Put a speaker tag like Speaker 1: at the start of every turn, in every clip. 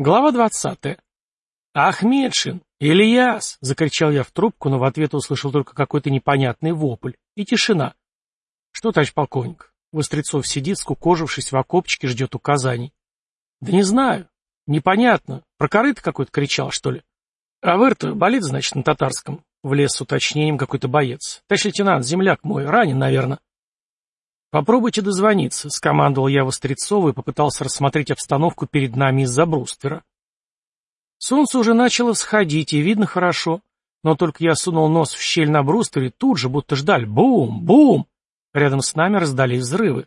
Speaker 1: Глава двадцатая. «Ахмедшин! Ильяс!» — закричал я в трубку, но в ответ услышал только какой-то непонятный вопль. И тишина. «Что, товарищ полковник?» Вострецов сидит, скукожившись в окопчике, ждет указаний. «Да не знаю. Непонятно. Про корыто какой-то кричал, что ли?» «А выр-то болит, значит, на татарском?» Влез с уточнением какой-то боец. «Товарищ лейтенант, земляк мой, ранен, наверное». «Попробуйте дозвониться», — скомандовал я Вострецову и попытался рассмотреть обстановку перед нами из-за бруствера. Солнце уже начало всходить, и видно хорошо, но только я сунул нос в щель на бруствере, тут же, будто ждали, бум, бум! Рядом с нами раздались взрывы.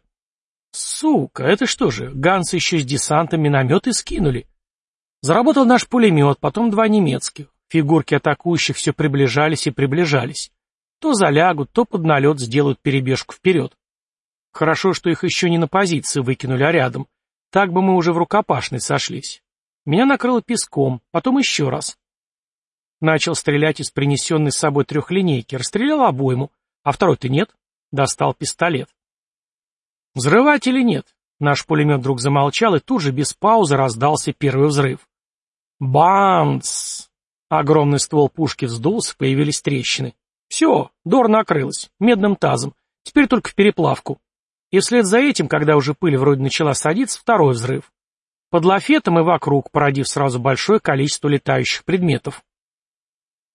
Speaker 1: Сука, это что же, ганцы еще с десантом минометы скинули? Заработал наш пулемет, потом два немецких. Фигурки атакующих все приближались и приближались. То залягут, то под налет сделают перебежку вперед. Хорошо, что их еще не на позиции выкинули, а рядом. Так бы мы уже в рукопашной сошлись. Меня накрыло песком, потом еще раз. Начал стрелять из принесенной с собой трехлинейки, расстрелял обойму, а второй-то нет. Достал пистолет. Взрывать или нет? Наш пулемет вдруг замолчал, и тут же без паузы раздался первый взрыв. Бамс! Огромный ствол пушки вздулся, появились трещины. Все, Дор накрылась, медным тазом. Теперь только в переплавку. И вслед за этим, когда уже пыль вроде начала садиться, второй взрыв. Под лафетом и вокруг, породив сразу большое количество летающих предметов.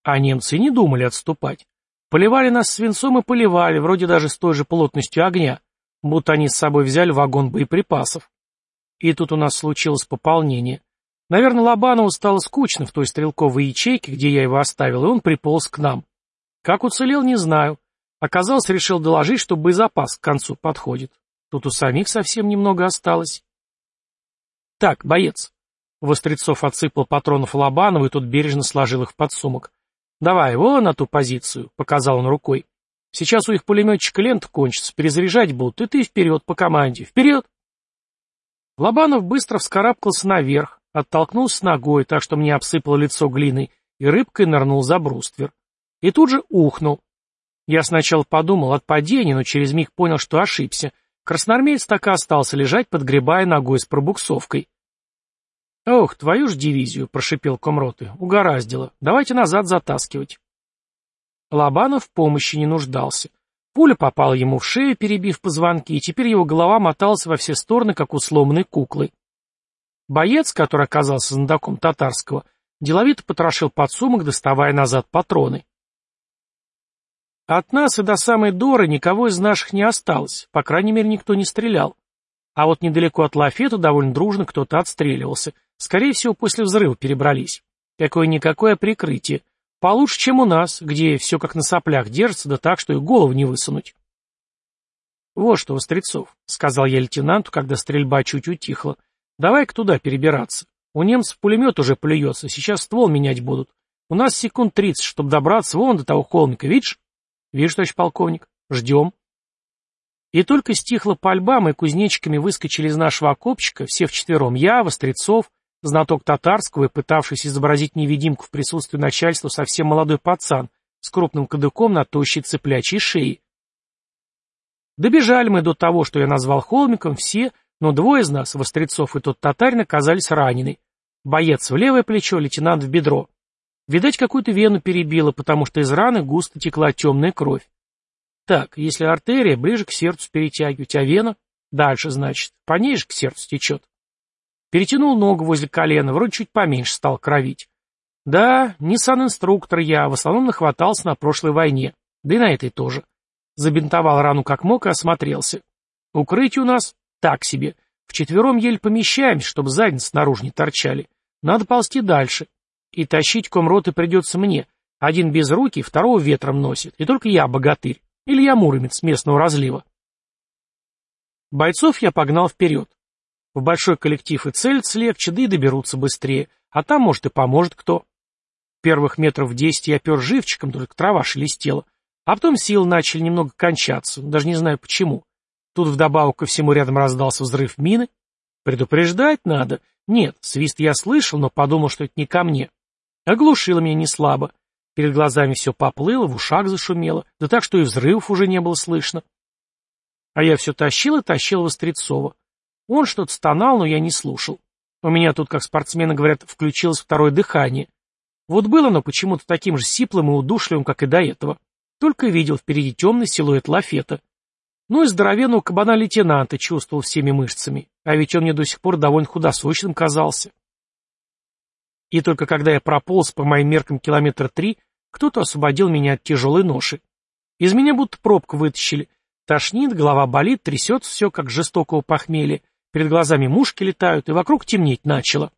Speaker 1: А немцы не думали отступать. Поливали нас свинцом и поливали, вроде даже с той же плотностью огня, будто они с собой взяли вагон боеприпасов. И тут у нас случилось пополнение. Наверное, Лобанову стало скучно в той стрелковой ячейке, где я его оставил, и он приполз к нам. Как уцелел, не знаю. Оказалось, решил доложить, что боезапас к концу подходит. Тут у самих совсем немного осталось. Так, боец. Вострецов отсыпал патронов Лобанову, и тот бережно сложил их в подсумок. Давай, вон на ту позицию, показал он рукой. Сейчас у их пулеметчика лента кончится, перезаряжать будут, и ты вперед по команде. Вперед! Лобанов быстро вскарабкался наверх, оттолкнулся ногой, так что мне обсыпало лицо глиной, и рыбкой нырнул за бруствер. И тут же ухнул. Я сначала подумал от падения, но через миг понял, что ошибся. Красноармеец так и остался лежать, подгребая ногой с пробуксовкой. «Ох, твою ж дивизию!» — прошипел комроты. «Угораздило. Давайте назад затаскивать». Лобанов помощи не нуждался. Пуля попала ему в шею, перебив позвонки, и теперь его голова моталась во все стороны, как у сломанной куклы. Боец, который оказался знатоком татарского, деловито потрошил подсумок, доставая назад патроны. От нас и до самой Доры никого из наших не осталось, по крайней мере, никто не стрелял. А вот недалеко от Лафета довольно дружно кто-то отстреливался. Скорее всего, после взрыва перебрались. Какое-никакое прикрытие. Получше, чем у нас, где все как на соплях держится, да так, что и голову не высунуть. «Вот что, Вострецов», — сказал я лейтенанту, когда стрельба чуть утихла, — «давай-ка туда перебираться. У немцев пулемет уже плюется, сейчас ствол менять будут. У нас секунд тридцать, чтобы добраться вон до того холмика, видишь?» «Вижу, товарищ полковник. Ждем». И только стихла пальба, мы кузнечиками выскочили из нашего окопчика, все вчетвером, я, Вострецов, знаток татарского и пытавшийся изобразить невидимку в присутствии начальства совсем молодой пацан с крупным кадыком на тощей цыплячьей шее. Добежали мы до того, что я назвал холмиком, все, но двое из нас, Вострецов и тот татарин, оказались ранены. Боец в левое плечо, лейтенант в бедро. Видать, какую-то вену перебило, потому что из раны густо текла темная кровь. Так, если артерия, ближе к сердцу перетягивать, а вена? Дальше, значит, по ней же к сердцу течет. Перетянул ногу возле колена, вроде чуть поменьше стал кровить. Да, не сан-инструктор я, в основном нахватался на прошлой войне, да и на этой тоже. Забинтовал рану как мог и осмотрелся. Укрытие у нас так себе. Вчетвером еле помещаемся, чтобы задницы снаружи не торчали. Надо ползти дальше. И тащить комроты придется мне. Один без руки, второго ветром носит. И только я богатырь. Или я муромец местного разлива. Бойцов я погнал вперед. В большой коллектив и целиться легче, да и доберутся быстрее. А там, может, и поможет кто. Первых метров десять я пер живчиком, только трава шелестела. А потом силы начали немного кончаться, даже не знаю почему. Тут вдобавок ко всему рядом раздался взрыв мины. Предупреждать надо. Нет, свист я слышал, но подумал, что это не ко мне. Оглушило меня не слабо. Перед глазами все поплыло, в ушах зашумело, да так, что и взрывов уже не было слышно. А я все тащил и тащил Вострецова. Он что-то стонал, но я не слушал. У меня тут, как спортсмены говорят, включилось второе дыхание. Вот было оно почему-то таким же сиплым и удушливым, как и до этого. Только видел впереди темный силуэт лафета. Ну и здоровенного кабана-лейтенанта чувствовал всеми мышцами, а ведь он мне до сих пор довольно худосочным казался. И только когда я прополз по моим меркам километра три, кто-то освободил меня от тяжелой ноши. Из меня будто пробку вытащили. Тошнит, голова болит, трясется все, как жестокого похмелья. Перед глазами мушки летают, и вокруг темнеть начало.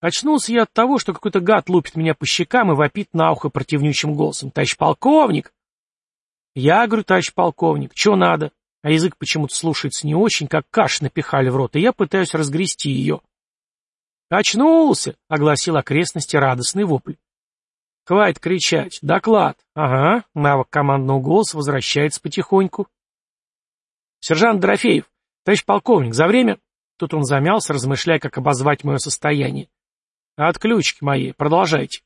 Speaker 1: Очнулся я от того, что какой-то гад лупит меня по щекам и вопит на ухо противнючим голосом. «Товарищ полковник!» Я говорю, товарищ полковник, что надо? А язык почему-то слушается не очень, как каш напихали в рот, и я пытаюсь разгрести ее. «Очнулся!» — огласил окрестности радостный вопль. «Хватит кричать! Доклад!» «Ага!» — навык командного голоса возвращается потихоньку. «Сержант Дорофеев! Товарищ полковник, за время...» Тут он замялся, размышляя, как обозвать мое состояние. «Отключки мои, продолжайте.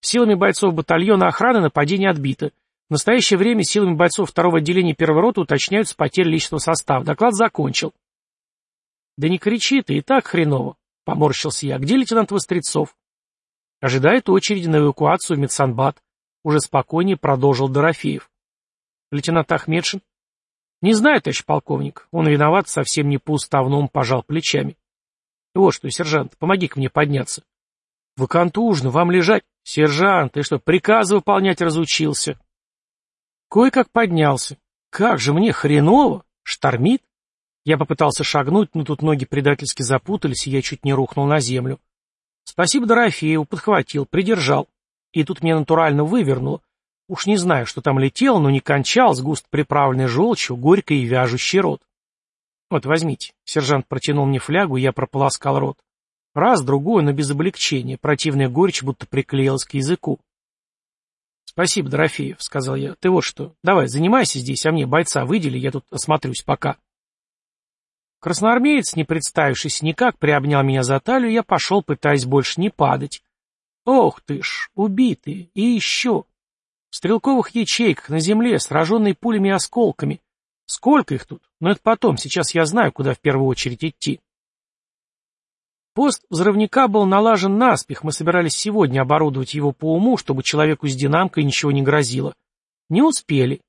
Speaker 1: Силами бойцов батальона охраны нападение отбито. В настоящее время силами бойцов второго отделения первой роты уточняются потери личного состава. Доклад закончил. Да не кричи ты, и так хреново, поморщился я. Где лейтенант Вострецов? Ожидает очереди на эвакуацию в медсанбат. Уже спокойнее продолжил Дорофеев. Лейтенант Ахмедшин? Не знаю, товарищ полковник. Он виноват, совсем не по-уставному пожал плечами. Вот что, сержант, помоги-ка мне подняться. Вы контужны, вам лежать. Сержант, ты что, приказы выполнять разучился? Кое-как поднялся. Как же мне хреново! Штормит? Я попытался шагнуть, но тут ноги предательски запутались, и я чуть не рухнул на землю. Спасибо Дорофееву, подхватил, придержал. И тут меня натурально вывернуло. Уж не знаю, что там летело, но не кончал, с густо приправленной желчью, горькой и вяжущий рот. Вот, возьмите. Сержант протянул мне флягу, и я прополоскал рот. Раз, другой, но без облегчения. Противная горечь будто приклеилась к языку. «Спасибо, Дорофеев», — сказал я. «Ты вот что, давай, занимайся здесь, а мне бойца выдели, я тут осмотрюсь пока». Красноармеец, не представившись никак, приобнял меня за талию, я пошел, пытаясь больше не падать. Ох ты ж, убитые, и еще. В стрелковых ячейках, на земле, сраженные пулями и осколками. Сколько их тут? Но это потом, сейчас я знаю, куда в первую очередь идти. Пост взрывника был налажен наспех, мы собирались сегодня оборудовать его по уму, чтобы человеку с динамкой ничего не грозило. Не успели.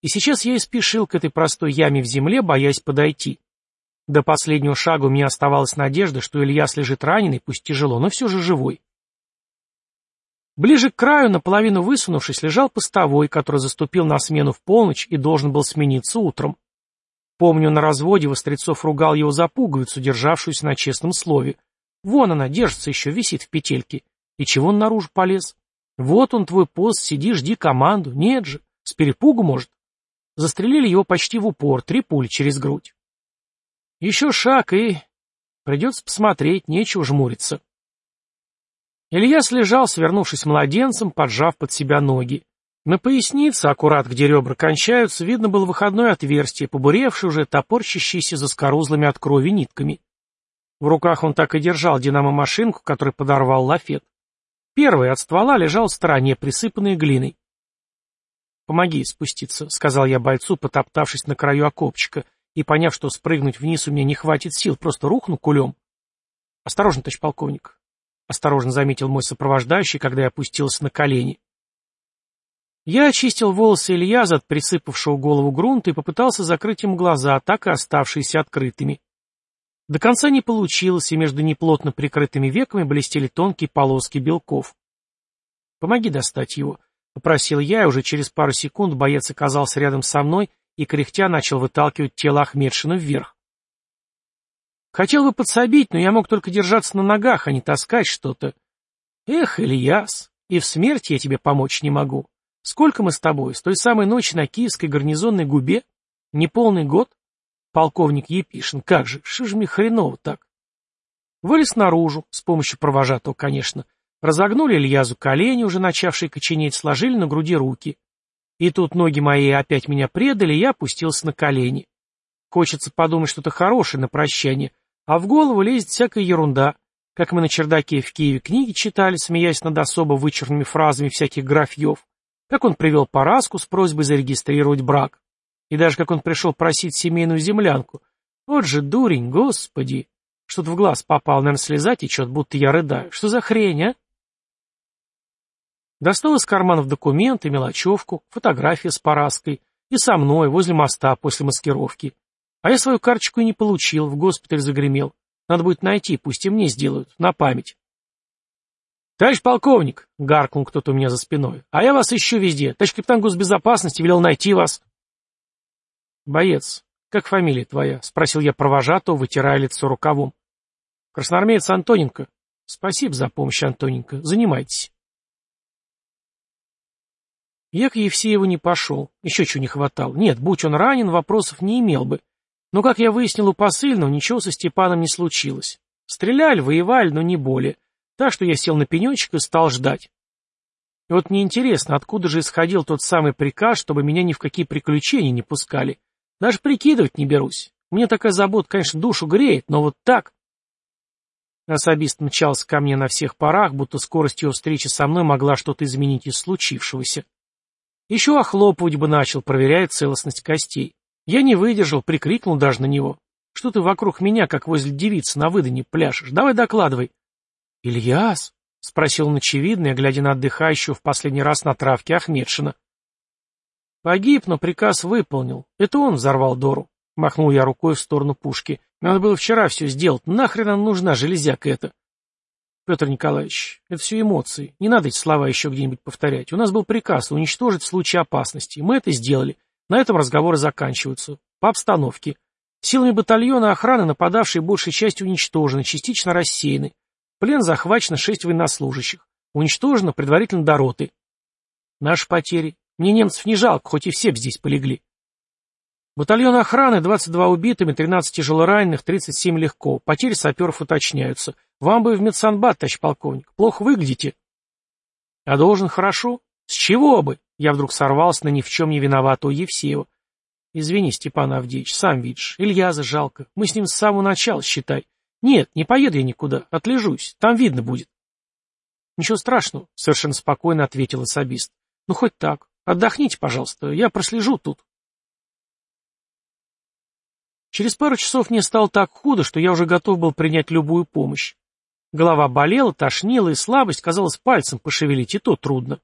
Speaker 1: И сейчас я и спешил к этой простой яме в земле, боясь подойти. До последнего шага у меня оставалась надежда, что Ильяс лежит раненый, пусть тяжело, но все же живой. Ближе к краю, наполовину высунувшись, лежал постовой, который заступил на смену в полночь и должен был смениться утром. Помню, на разводе Вострецов ругал его за пуговицу, державшуюся на честном слове. Вон она, держится еще, висит в петельке. И чего он наружу полез? Вот он, твой пост, сиди, жди команду. Нет же, с перепугу, может. Застрелили его почти в упор, три пули через грудь. Еще шаг, и... Придется посмотреть, нечего жмуриться. Ильяс лежал, свернувшись младенцем, поджав под себя ноги. На пояснице, аккурат где ребра кончаются, видно было выходное отверстие, побуревшее уже, топорщащееся за скорузлыми от крови нитками. В руках он так и держал динамо-машинку, которую подорвал лафет. Первый от ствола лежал в стороне, присыпанный глиной. «Помоги спуститься», — сказал я бойцу, потоптавшись на краю окопчика, и поняв, что спрыгнуть вниз у меня не хватит сил, просто рухну кулем. «Осторожно, товарищ полковник», — осторожно заметил мой сопровождающий, когда я опустился на колени. Я очистил волосы Ильяза от присыпавшего голову грунта и попытался закрыть ему глаза, так и оставшиеся открытыми. До конца не получилось, и между неплотно прикрытыми веками блестели тонкие полоски белков. «Помоги достать его», — попросил я, и уже через пару секунд боец оказался рядом со мной и, кряхтя, начал выталкивать тело Ахмедшина вверх. Хотел бы подсобить, но я мог только держаться на ногах, а не таскать что-то. Эх, Ильяс, и в смерти я тебе помочь не могу. Сколько мы с тобой? С той самой ночи на Киевской гарнизонной губе? Неполный год? Полковник Епишин, как же, мне хреново так? Вылез наружу, с помощью провожатого, конечно. Разогнули Ильязу колени, уже начавшие коченеть, сложили на груди руки. И тут ноги мои опять меня предали, я опустился на колени. Хочется подумать что-то хорошее на прощание, а в голову лезет всякая ерунда, как мы на чердаке в Киеве книги читали, смеясь над особо вычурными фразами всяких графьев как он привел Параску с просьбой зарегистрировать брак, и даже как он пришел просить семейную землянку. Вот же дурень, господи! Что-то в глаз попал, наверное, слеза течет, будто я рыдаю. Что за хрень, а? Достал из карманов документы, мелочевку, фотография с Параской и со мной, возле моста, после маскировки. А я свою карточку и не получил, в госпиталь загремел. Надо будет найти, пусть и мне сделают, на память. «Товарищ полковник!» — гаркнул кто-то у меня за спиной. «А я вас ищу везде. Товарищ капитан госбезопасности велел найти вас». «Боец, как фамилия твоя?» — спросил я провожатого, вытирая лицо рукавом. «Красноармеец Антоненко». «Спасибо за помощь, Антоненко. Занимайтесь». Я к Евсееву не пошел. Еще чего не хватало. Нет, будь он ранен, вопросов не имел бы. Но, как я выяснил у посыльного, ничего со Степаном не случилось. Стреляли, воевали, но не более. Так что я сел на пенечек и стал ждать. И вот мне интересно, откуда же исходил тот самый приказ, чтобы меня ни в какие приключения не пускали. Даже прикидывать не берусь. Мне такая забота, конечно, душу греет, но вот так... Особист мчался ко мне на всех парах, будто скорость его встречи со мной могла что-то изменить из случившегося. Еще охлопывать бы начал, проверяя целостность костей. Я не выдержал, прикрикнул даже на него. Что ты вокруг меня, как возле девицы, на выдане пляшешь? Давай докладывай. «Ильяс?» — спросил он очевидно, глядя на отдыхающего в последний раз на травке Ахмедшина. «Погиб, но приказ выполнил. Это он взорвал Дору». Махнул я рукой в сторону пушки. «Надо было вчера все сделать. Нахрен нам нужна железяка эта?» «Петр Николаевич, это все эмоции. Не надо эти слова еще где-нибудь повторять. У нас был приказ уничтожить в случае опасности. Мы это сделали. На этом разговоры заканчиваются. По обстановке. Силами батальона охраны нападавшие большей частью уничтожены, частично рассеяны плен захвачено шесть военнослужащих. Уничтожено предварительно до роты. Наши потери. Мне немцев не жалко, хоть и все б здесь полегли. Батальон охраны, 22 убитыми, 13 тяжелораненых, 37 легко. Потери саперов уточняются. Вам бы в медсанбат, товарищ полковник. Плохо выглядите. А должен хорошо? С чего бы? Я вдруг сорвался на ни в чем не виноватого Евсеева. Извини, Степан Авдеевич, сам видишь. Ильяза жалко. Мы с ним с самого начала, считай. «Нет, не поеду я никуда, отлежусь, там видно будет». «Ничего страшного», — совершенно спокойно ответил особист. «Ну, хоть так. Отдохните, пожалуйста, я прослежу тут». Через пару часов мне стало так худо, что я уже готов был принять любую помощь. Голова болела, тошнила, и слабость, казалось, пальцем пошевелить, и то трудно.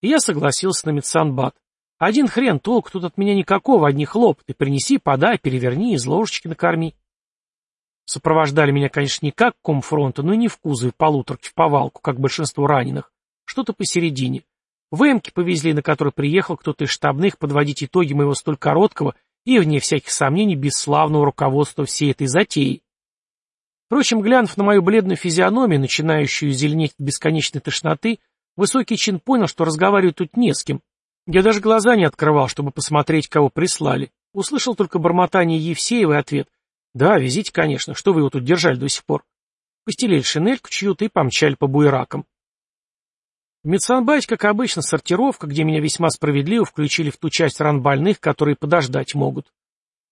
Speaker 1: И я согласился на медсанбат. Один хрен толк, тут от меня никакого, одни хлопоты. Принеси, подай, переверни, из ложечки накорми. Сопровождали меня, конечно, не как комфронта, но и не в кузове полуторки в повалку, как большинство раненых. Что-то посередине. В эмке повезли, на который приехал кто-то из штабных подводить итоги моего столь короткого и, вне всяких сомнений, бесславного руководства всей этой затеи. Впрочем, глянув на мою бледную физиономию, начинающую зеленеть от бесконечной тошноты, высокий чин понял, что разговаривать тут не с кем. Я даже глаза не открывал, чтобы посмотреть, кого прислали. Услышал только бормотание Евсеева и ответ — да, везите, конечно. Что вы его тут держали до сих пор? Постелили шинельку чью-то и помчали по буеракам. В медсанбате, как обычно, сортировка, где меня весьма справедливо включили в ту часть ран больных, которые подождать могут.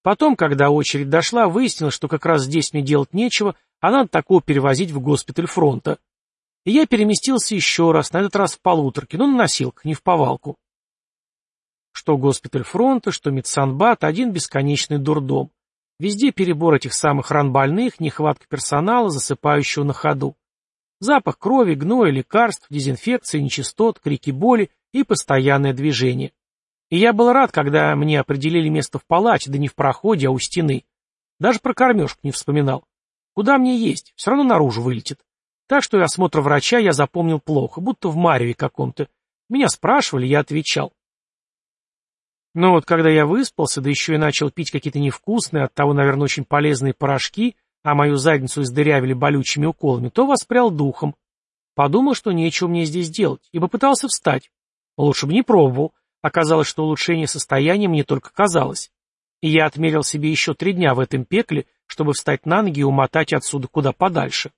Speaker 1: Потом, когда очередь дошла, выяснилось, что как раз здесь мне делать нечего, а надо такого перевозить в госпиталь фронта. И я переместился еще раз, на этот раз в полуторке, но на носилках, не в повалку. Что госпиталь фронта, что медсанбат — один бесконечный дурдом. Везде перебор этих самых ран больных, нехватка персонала, засыпающего на ходу. Запах крови, гноя, лекарств, дезинфекции, нечистот, крики боли и постоянное движение. И я был рад, когда мне определили место в палате, да не в проходе, а у стены. Даже про кормежку не вспоминал. Куда мне есть? Все равно наружу вылетит. Так что и осмотр врача я запомнил плохо, будто в мареве каком-то. Меня спрашивали, я отвечал. Но вот когда я выспался, да еще и начал пить какие-то невкусные, оттого, наверное, очень полезные порошки, а мою задницу издырявили болючими уколами, то воспрял духом. Подумал, что нечего мне здесь делать, и попытался встать. Лучше бы не пробовал. Оказалось, что улучшение состояния мне только казалось. И я отмерил себе еще три дня в этом пекле, чтобы встать на ноги и умотать отсюда куда подальше.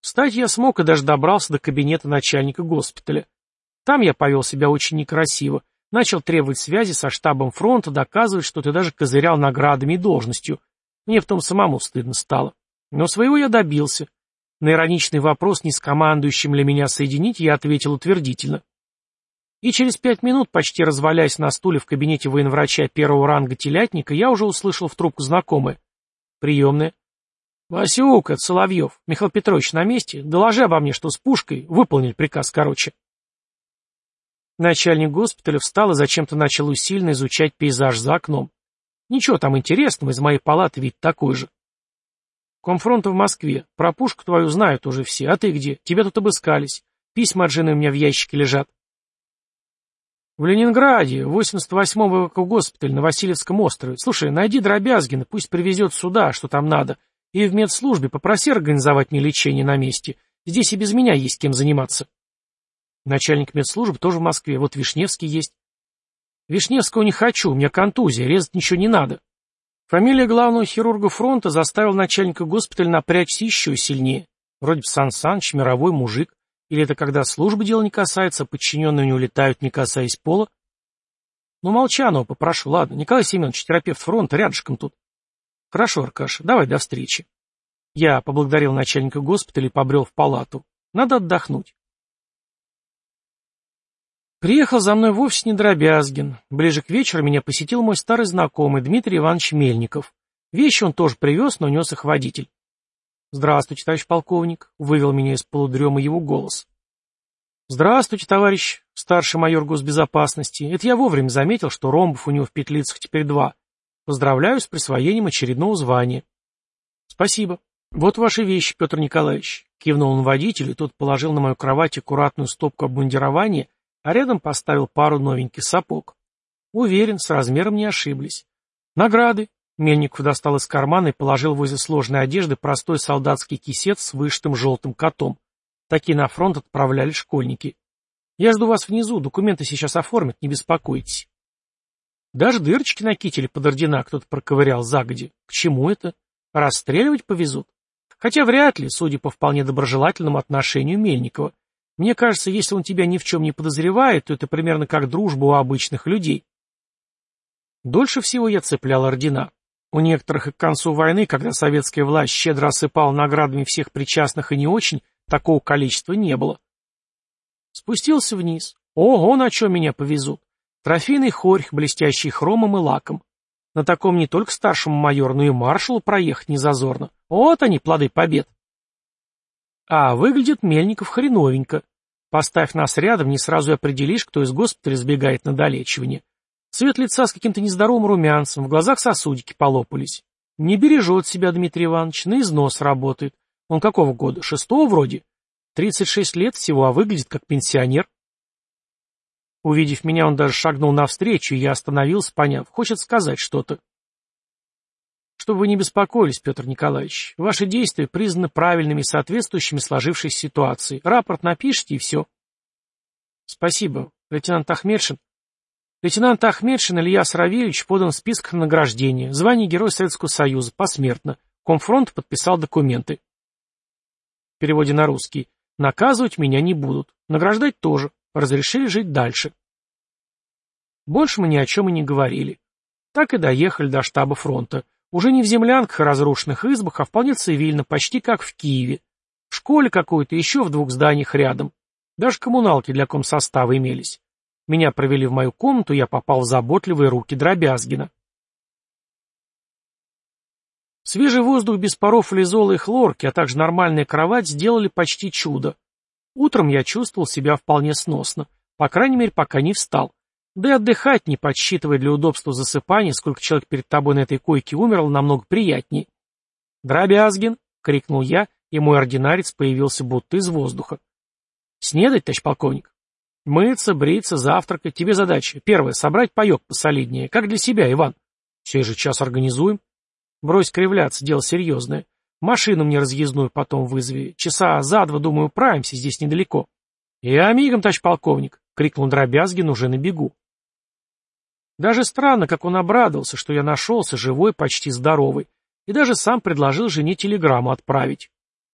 Speaker 1: Встать я смог и даже добрался до кабинета начальника госпиталя. Там я повел себя очень некрасиво, Начал требовать связи со штабом фронта, доказывать, что ты даже козырял наградами и должностью. Мне в том самому стыдно стало. Но своего я добился. На ироничный вопрос, не с командующим ли меня соединить, я ответил утвердительно. И через пять минут, почти развалясь на стуле в кабинете военврача первого ранга телятника, я уже услышал в трубку знакомое. Приемная. Васюк, это Соловьев. Михаил Петрович на месте? Доложи обо мне, что с пушкой. Выполнили приказ короче. Начальник госпиталя встал и зачем-то начал усиленно изучать пейзаж за окном. Ничего там интересного, из моей палаты вид такой же. Комфронта в Москве. Про пушку твою знают уже все. А ты где? Тебя тут обыскались. Письма от жены у меня в ящике лежат. В Ленинграде, 88-й госпиталь на Васильевском острове. Слушай, найди Дробязгина, пусть привезет сюда, что там надо. И в медслужбе попроси организовать мне лечение на месте. Здесь и без меня есть кем заниматься. Начальник медслужбы тоже в Москве. Вот Вишневский есть. Вишневского не хочу, у меня контузия, резать ничего не надо. Фамилия главного хирурга фронта заставила начальника госпиталя напрячься еще сильнее. Вроде бы Сан Саныч, мировой мужик. Или это когда службы дела не касается, подчиненные у него летают, не касаясь пола? Ну, Молчанова попрошу, ладно. Николай Семенович, терапевт фронта, рядышком тут. Хорошо, Аркаша, давай до встречи. Я поблагодарил начальника госпиталя и побрел в палату. Надо отдохнуть. Приехал за мной вовсе не Дробязгин. Ближе к вечеру меня посетил мой старый знакомый Дмитрий Иванович Мельников. Вещи он тоже привез, но нес их водитель. «Здравствуйте, товарищ полковник», — вывел меня из полудрема его голос. «Здравствуйте, товарищ старший майор госбезопасности. Это я вовремя заметил, что ромбов у него в петлицах теперь два. Поздравляю с присвоением очередного звания». «Спасибо. Вот ваши вещи, Петр Николаевич», — кивнул он водителю, и тот положил на мою кровать аккуратную стопку обмундирования а рядом поставил пару новеньких сапог. Уверен, с размером не ошиблись. Награды. Мельников достал из кармана и положил возле сложной одежды простой солдатский кисет с вышитым желтым котом. Такие на фронт отправляли школьники. Я жду вас внизу, документы сейчас оформят, не беспокойтесь. Даже дырочки на кителе под ордена кто-то проковырял загоди. К чему это? Расстреливать повезут? Хотя вряд ли, судя по вполне доброжелательному отношению Мельникова. Мне кажется, если он тебя ни в чем не подозревает, то это примерно как дружба у обычных людей. Дольше всего я цеплял ордена. У некоторых и к концу войны, когда советская власть щедро осыпала наградами всех причастных и не очень, такого количества не было. Спустился вниз. Ого, на чем меня повезут. Трофейный хорьх, блестящий хромом и лаком. На таком не только старшему майору, но и маршалу проехать не зазорно. Вот они, плоды побед. А выглядит Мельников хреновенько. Поставь нас рядом, не сразу определишь, кто из госпиталя сбегает на долечивание. Цвет лица с каким-то нездоровым румянцем, в глазах сосудики полопались. Не бережет себя Дмитрий Иванович, на износ работает. Он какого года? Шестого вроде? Тридцать шесть лет всего, а выглядит как пенсионер. Увидев меня, он даже шагнул навстречу, и я остановился, поняв, хочет сказать что-то. Чтобы вы не беспокоились, Петр Николаевич. Ваши действия признаны правильными и соответствующими сложившейся ситуации. Рапорт напишите и все. Спасибо. Лейтенант Ахмедшин. Лейтенант Ахмедшин Ильяс Равильевич подан в списках награждения. Звание Герой Советского Союза. Посмертно. Комфронт подписал документы. В переводе на русский. Наказывать меня не будут. Награждать тоже. Разрешили жить дальше. Больше мы ни о чем и не говорили. Так и доехали до штаба фронта. Уже не в землянках и разрушенных избах, а вполне цивильно, почти как в Киеве. В школе какой-то, еще в двух зданиях рядом. Даже коммуналки для комсостава имелись. Меня провели в мою комнату, я попал в заботливые руки Дробязгина. Свежий воздух без паров лизола и хлорки, а также нормальная кровать сделали почти чудо. Утром я чувствовал себя вполне сносно. По крайней мере, пока не встал. Да и отдыхать, не подсчитывая для удобства засыпания, сколько человек перед тобой на этой койке умерло, намного приятнее. «Дробязгин!» — крикнул я, и мой ординарец появился будто из воздуха. «Снедать, товарищ полковник?» «Мыться, бриться, завтракать. Тебе задача. Первое — собрать паек посолиднее. Как для себя, Иван. Сей же час организуем. Брось кривляться, дело серьезное. Машину мне разъездную потом вызови. Часа за два, думаю, управимся, здесь недалеко». «Я мигом, товарищ полковник!» — крикнул Дробязгин уже на бегу. Даже странно, как он обрадовался, что я нашелся, живой, почти здоровый, и даже сам предложил жене телеграмму отправить.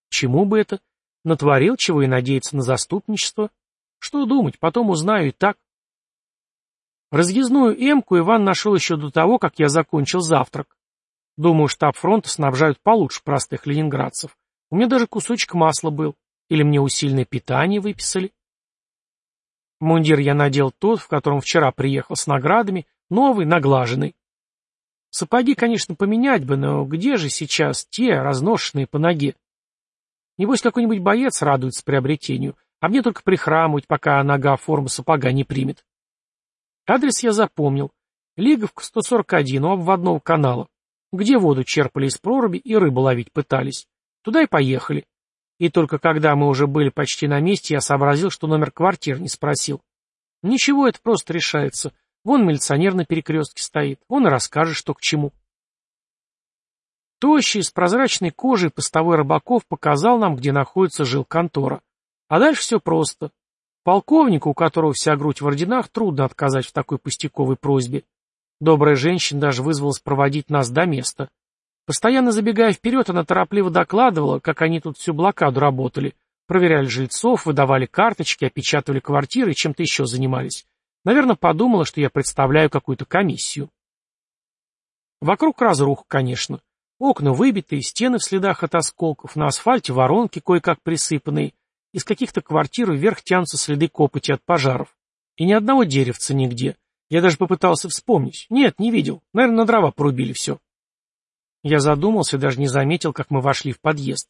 Speaker 1: Чему бы это? Натворил чего и надеется на заступничество? Что думать, потом узнаю и так. Разъездную эмку Иван нашел еще до того, как я закончил завтрак. Думаю, штаб фронта снабжают получше простых ленинградцев. У меня даже кусочек масла был. Или мне усиленное питание выписали. Мундир я надел тот, в котором вчера приехал с наградами, Новый, наглаженный. Сапоги, конечно, поменять бы, но где же сейчас те, разношенные по ноге? Небось, какой-нибудь боец радуется приобретению, а мне только прихрамывать, пока нога форму сапога не примет. Адрес я запомнил. Лиговка 141 у обводного канала, где воду черпали из проруби и рыбу ловить пытались. Туда и поехали. И только когда мы уже были почти на месте, я сообразил, что номер квартир не спросил. Ничего, это просто решается. Вон милиционер на перекрестке стоит, он и расскажет, что к чему. Тощий, с прозрачной кожей постовой рыбаков показал нам, где находится жилконтора. А дальше все просто. Полковнику, у которого вся грудь в орденах, трудно отказать в такой пустяковой просьбе. Добрая женщина даже вызвалась проводить нас до места. Постоянно забегая вперед, она торопливо докладывала, как они тут всю блокаду работали. Проверяли жильцов, выдавали карточки, опечатывали квартиры и чем-то еще занимались. Наверное, подумала, что я представляю какую-то комиссию. Вокруг разрух, конечно. Окна выбитые, стены в следах от осколков, на асфальте воронки кое-как присыпанные. Из каких-то квартир вверх тянутся следы копоти от пожаров. И ни одного деревца нигде. Я даже попытался вспомнить. Нет, не видел. Наверное, на дрова порубили все. Я задумался даже не заметил, как мы вошли в подъезд.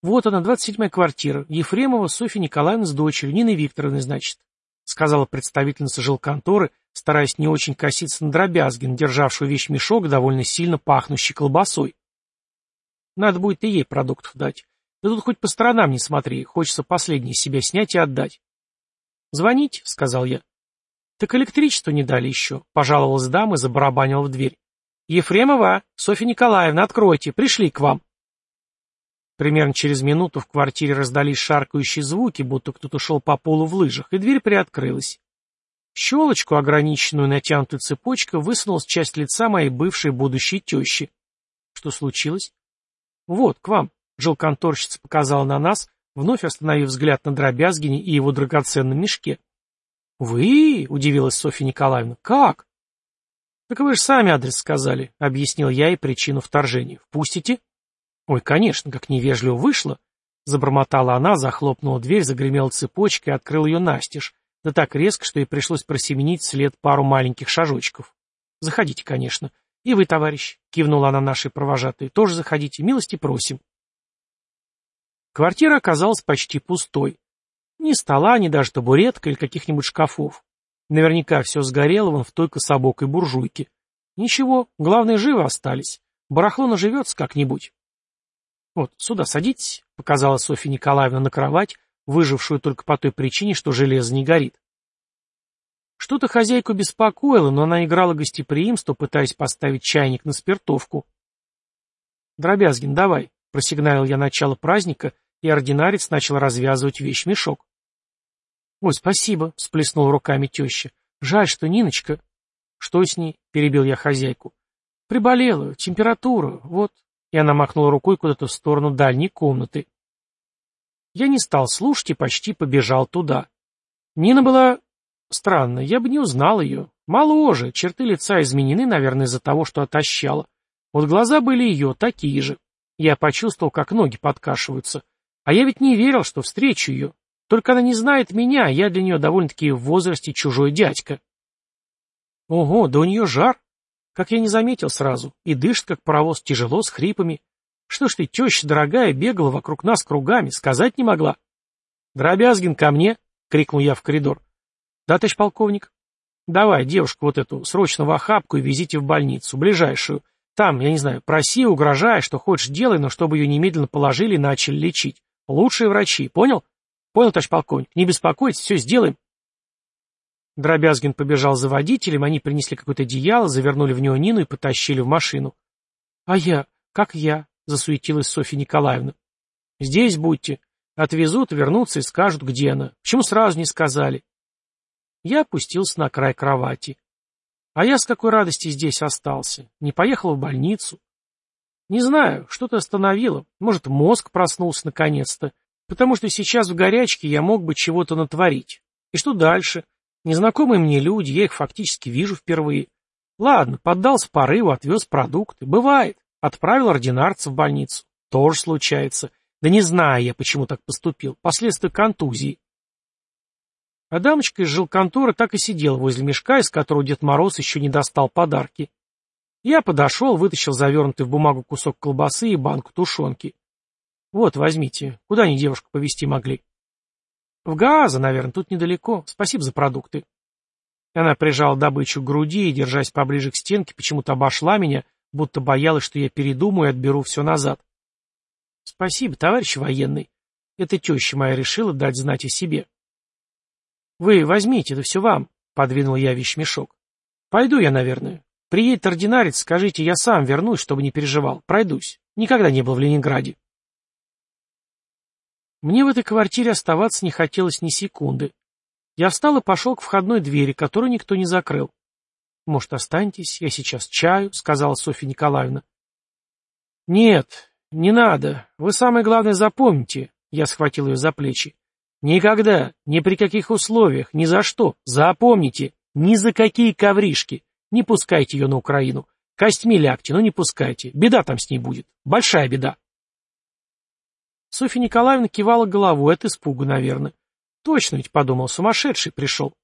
Speaker 1: Вот она, двадцать седьмая квартира. Ефремова Софья Николаевна с дочерью, Ниной Викторовной, значит сказала представительница жилконторы, стараясь не очень коситься на Дробязгин, державшую вещмешок, довольно сильно пахнущий колбасой. Надо будет и ей продуктов дать. Да тут хоть по сторонам не смотри, хочется последнее себя снять и отдать. «Звонить», — сказал я. «Так электричество не дали еще», — пожаловалась дама и забарабанила в дверь. «Ефремова, Софья Николаевна, откройте, пришли к вам». Примерно через минуту в квартире раздались шаркающие звуки, будто кто-то шел по полу в лыжах, и дверь приоткрылась. щелочку, ограниченную натянутой цепочкой, высунулась часть лица моей бывшей будущей тещи. Что случилось? Вот, к вам. Жилконторщица показала на нас, вновь остановив взгляд на Дробязгине и его драгоценном мешке. «Вы?» — удивилась Софья Николаевна. «Как?» «Так вы же сами адрес сказали», — объяснил я и причину вторжения. «Впустите?» «Ой, конечно, как невежливо вышло!» Забормотала она, захлопнула дверь, загремела цепочкой и открыл ее настежь, да так резко, что ей пришлось просеменить вслед пару маленьких шажочков. «Заходите, конечно. И вы, товарищ», — кивнула она нашей провожатой, — «тоже заходите, милости просим». Квартира оказалась почти пустой. Ни стола, ни даже табуретка или каких-нибудь шкафов. Наверняка все сгорело вон в той кособокой буржуйке. Ничего, главное, живы остались. Барахло наживется как-нибудь. «Вот, сюда садитесь», — показала Софья Николаевна на кровать, выжившую только по той причине, что железо не горит. Что-то хозяйку беспокоило, но она играла гостеприимство, пытаясь поставить чайник на спиртовку. «Дробязгин, давай», — просигналил я начало праздника, и ординарец начал развязывать вещь-мешок. «Ой, спасибо», — сплеснул руками теща. «Жаль, что Ниночка...» «Что с ней?» — перебил я хозяйку. «Приболела, температура, вот, и она махнула рукой куда-то в сторону дальней комнаты. Я не стал слушать и почти побежал туда. Нина была... Странно, я бы не узнал ее. Моложе, черты лица изменены, наверное, из-за того, что отощала. Вот глаза были ее, такие же. Я почувствовал, как ноги подкашиваются. А я ведь не верил, что встречу ее. Только она не знает меня, а я для нее довольно-таки в возрасте чужой дядька. Ого, да у нее жар. Как я не заметил сразу. И дышит, как паровоз, тяжело, с хрипами. Что ж ты, теща дорогая, бегала вокруг нас кругами, сказать не могла. «Дробязгин, ко мне!» — крикнул я в коридор. «Да, товарищ полковник?» «Давай, девушку вот эту, срочно в охапку и везите в больницу, ближайшую. Там, я не знаю, проси, угрожай, что хочешь делай, но чтобы ее немедленно положили и начали лечить. Лучшие врачи, понял? Понял, товарищ полковник? Не беспокойтесь, все сделаем». Дробязгин побежал за водителем, они принесли какое-то одеяло, завернули в него Нину и потащили в машину. — А я? Как я? — засуетилась Софья Николаевна. — Здесь будьте. Отвезут, вернутся и скажут, где она. Почему сразу не сказали? Я опустился на край кровати. А я с какой радости здесь остался? Не поехал в больницу? Не знаю, что-то остановило. Может, мозг проснулся наконец-то. Потому что сейчас в горячке я мог бы чего-то натворить. И что дальше? Незнакомые мне люди, я их фактически вижу впервые. Ладно, поддался порыву, отвез продукты. Бывает. Отправил ординарца в больницу. Тоже случается. Да не знаю я, почему так поступил. Последствия контузии. А дамочка из жилконторы так и сидела возле мешка, из которого Дед Мороз еще не достал подарки. Я подошел, вытащил завернутый в бумагу кусок колбасы и банку тушенки. Вот, возьмите. Куда они девушку повезти могли? В Гааза, наверное, тут недалеко. Спасибо за продукты. Она прижала добычу к груди и, держась поближе к стенке, почему-то обошла меня, будто боялась, что я передумаю и отберу все назад. Спасибо, товарищ военный. Эта теща моя решила дать знать о себе. Вы возьмите, это все вам, — подвинул я вещмешок. Пойду я, наверное. Приедет ординарец, скажите, я сам вернусь, чтобы не переживал. Пройдусь. Никогда не был в Ленинграде. Мне в этой квартире оставаться не хотелось ни секунды. Я встал и пошел к входной двери, которую никто не закрыл. «Может, останьтесь? Я сейчас чаю», — сказала Софья Николаевна. «Нет, не надо. Вы самое главное запомните», — я схватил ее за плечи. «Никогда, ни при каких условиях, ни за что. Запомните, ни за какие ковришки. Не пускайте ее на Украину. Костьми лягте, но не пускайте. Беда там с ней будет. Большая беда». Софья Николаевна кивала головой от испуга, наверное. Точно ведь, подумал, сумасшедший пришел.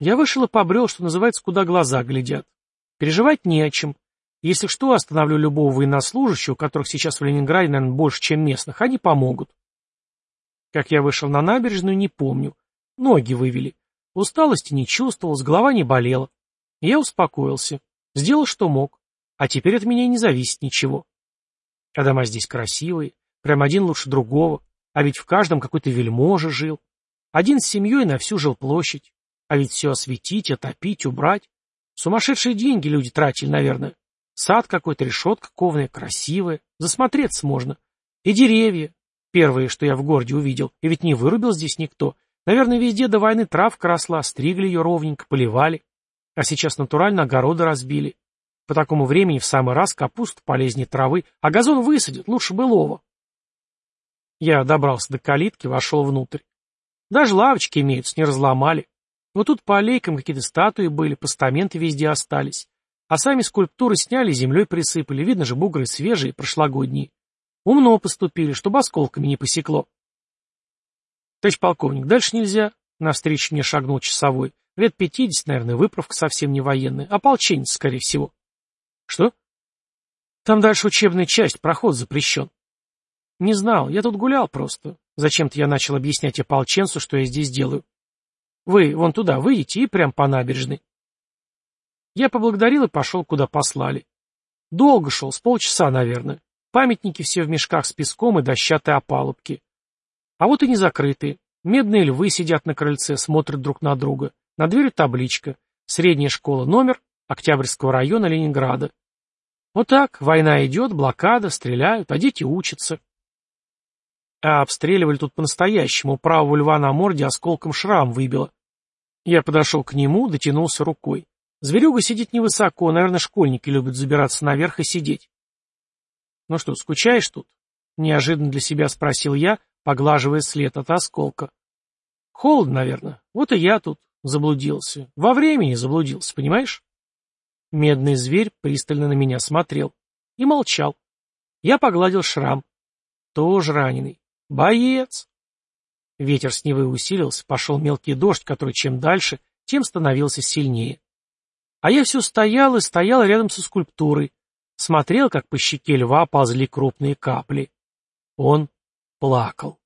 Speaker 1: Я вышел и побрел, что называется, куда глаза глядят. Переживать не о чем. Если что, остановлю любого военнослужащего, которых сейчас в Ленинграде, наверное, больше, чем местных, они помогут. Как я вышел на набережную, не помню. Ноги вывели. Усталости не чувствовал, с голова не болела. Я успокоился. Сделал, что мог. А теперь от меня не зависит ничего. А дома здесь красивые. Прям один лучше другого. А ведь в каждом какой-то вельможа жил. Один с семьей на всю жилплощадь. А ведь все осветить, отопить, убрать. Сумасшедшие деньги люди тратили, наверное. Сад какой-то, решетка кованая, красивая. Засмотреться можно. И деревья. Первые, что я в городе увидел. И ведь не вырубил здесь никто. Наверное, везде до войны травка росла, стригли ее ровненько, поливали. А сейчас натурально огороды разбили. По такому времени в самый раз капусту полезнее травы, а газон высадят, лучше былого. Я добрался до калитки, вошел внутрь. Даже лавочки имеются, не разломали. Вот тут по аллейкам какие-то статуи были, постаменты везде остались. А сами скульптуры сняли, землей присыпали. Видно же, бугры свежие, прошлогодние. Умно поступили, чтобы осколками не посекло. Товарищ полковник, дальше нельзя. Навстречу мне шагнул часовой. Лет пятьдесят, наверное, выправка совсем не военная. Ополченец, скорее всего. Что? Там дальше учебная часть, проход запрещен. Не знал, я тут гулял просто. Зачем-то я начал объяснять ополченцу, что я здесь делаю. Вы вон туда выйдете и прям по набережной. Я поблагодарил и пошел, куда послали. Долго шел, с полчаса, наверное. Памятники все в мешках с песком и дощатые опалубки. А вот и не закрытые. Медные львы сидят на крыльце, смотрят друг на друга. На двери табличка. Средняя школа, номер Октябрьского района Ленинграда. Вот так, война идет, блокада, стреляют, а дети учатся. А обстреливали тут по-настоящему, правого льва на морде осколком шрам выбило. Я подошел к нему, дотянулся рукой. Зверюга сидит невысоко, наверное, школьники любят забираться наверх и сидеть. «Ну что, скучаешь тут?» — неожиданно для себя спросил я, поглаживая след от осколка. «Холодно, наверное. Вот и я тут заблудился. Во времени заблудился, понимаешь?» Медный зверь пристально на меня смотрел и молчал. Я погладил шрам. Тоже раненый. Боец! Ветер с Невы усилился, пошел мелкий дождь, который чем дальше, тем становился сильнее. А я все стоял и стоял рядом со скульптурой, смотрел, как по щеке льва ползли крупные капли. Он плакал.